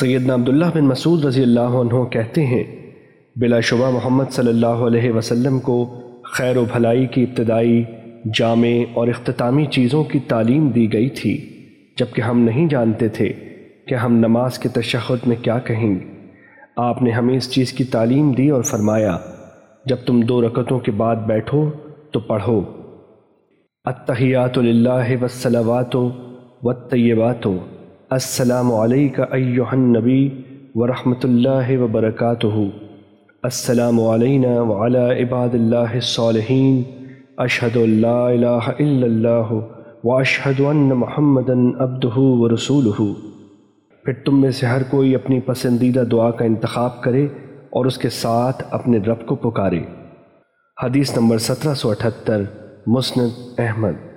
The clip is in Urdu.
سیدنا عبداللہ بن مسعود رضی اللہ عنہ کہتے ہیں، بلا شبہ محمد صلی اللہ علیہ وسلم کو خیر و بھلائی کی ابتدائی، جامع اور اختتامی چیزوں کی تعلیم دی گئی تھی، جبکہ ہم نہیں جانتے تھے کہ ہم نماز کے تشہد میں کیا کہیں۔ گے آپ نے ہمیں اس چیز کی تعلیم دی اور فرمایا، جب تم دو رکعتوں کے بعد بیٹھو تو پڑھو۔ اتحیات للہ والصلوات والطیبات۔ السلام علیکہ ایوہ النبی ورحمۃ اللہ وبرکاتہ۔ السلام علینا وعلى عباد اللہ الصالحین۔ اشہد اللہ الہ الا اللہ واشہد ان محمدا عبدہ ورسولہ پھر تم میں سے ہر کوئی اپنی پسندیدہ دعا کا انتخاب کرے اور اس کے ساتھ اپنے رب کو پکارے۔ حدیث نمبر سترہ سو اٹھتر، مسند احمد۔